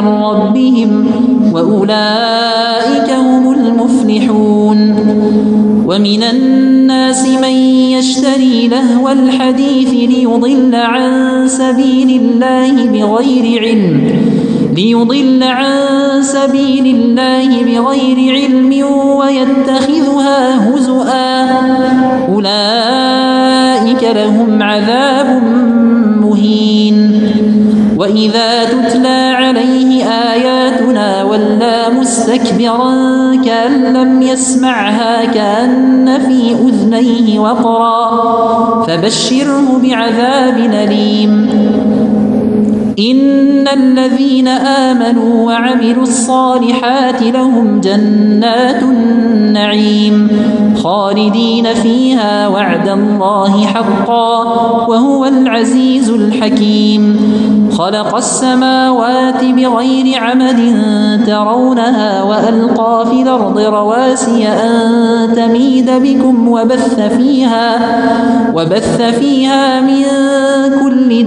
من ربهم وأولئك هم المفلحون ومن الناس من يشتري لهو الحديث ليضل عن سبيل الله بغير علم ليضل عن سبيل الله بغير علم ويتخذها هزؤا. أولئك لهم عذاب مهين. وإذا تتلى عليه مستكبرا كأن لم يسمعها كأن في أذنيه وقرا. فبشره بعذاب أليم. إن الذين آمنوا وعملوا الصالحات لهم جنات النعيم خالدين فيها وعد الله حقا وهو العزيز الحكيم. خلق السماوات بغير عمد ترونها وألقى في الأرض رواسي أن تميد بكم وبث فيها وبث فيها من كل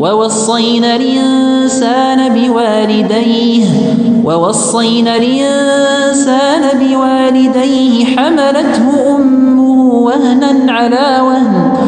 ووصينا الإنسان بوالديه ووصينا الإنسان بوالديه حملته أمه وهنا على وهن.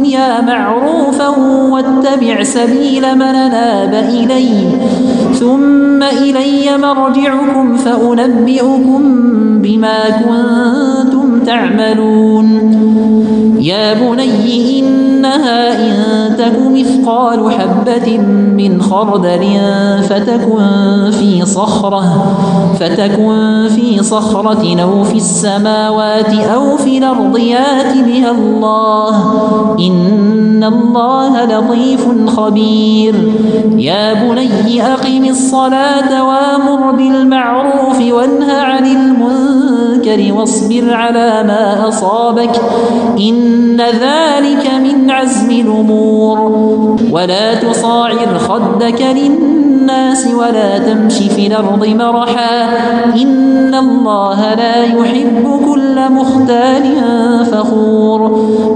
معروفا واتبع سبيل من ناب إلي. ثم إلي مرجعكم فأنبئكم بما كنتم تعملون. يا بني إنها إن تك مثقال حبة من خردل فتكن في صخرة فتكن في صخرة أو في السماوات أو في الأرض يات بها الله. إن الله لطيف خبير. يا بني أقم الصلاة وأمر بالمعروف وانه عن المنكر واصبر على ما أصابك. إن ذلك من عزم الأمور. ولا تصاعر خدك للناس ولا تمش في الأرض مرحا إن الله لا يحب كل مختال فخور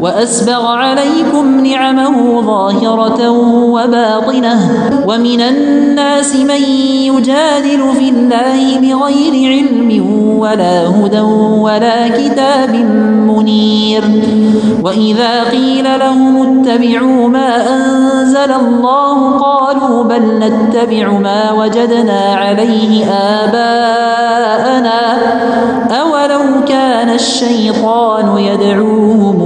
وأسبغ عليكم نعمه ظاهرة وباطنة ومن الناس من يجادل في الله بغير علم ولا هدى ولا كتاب منير وإذا قيل لهم اتبعوا ما أنزل الله قالوا بل نتبع ما وجدنا عليه آباءنا أولو كان الشيطان يدعوهم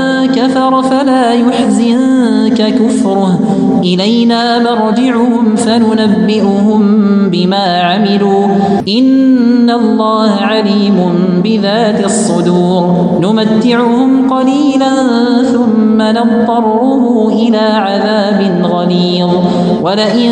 كفر فلا يحزنك كفره. إلينا مرجعهم فننبئهم بما عملوا. إن الله عليم بذات الصدور. نمتعهم قليلا ثم نضطره إلى عذاب غليظ. ولئن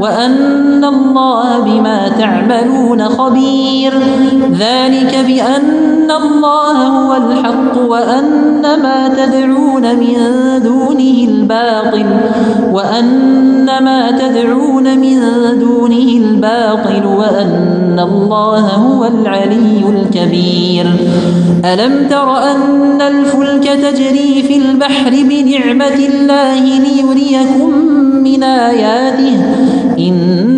وأن الله بما تعملون خبير. ذلك بأن الله هو الحق وأن ما تدعون من دونه الباطل وأن ما تدعون من دونه الباطل وأن الله هو العلي الكبير. ألم تر أن الفلك تجري في البحر بنعمة الله ليريكم من آياته إن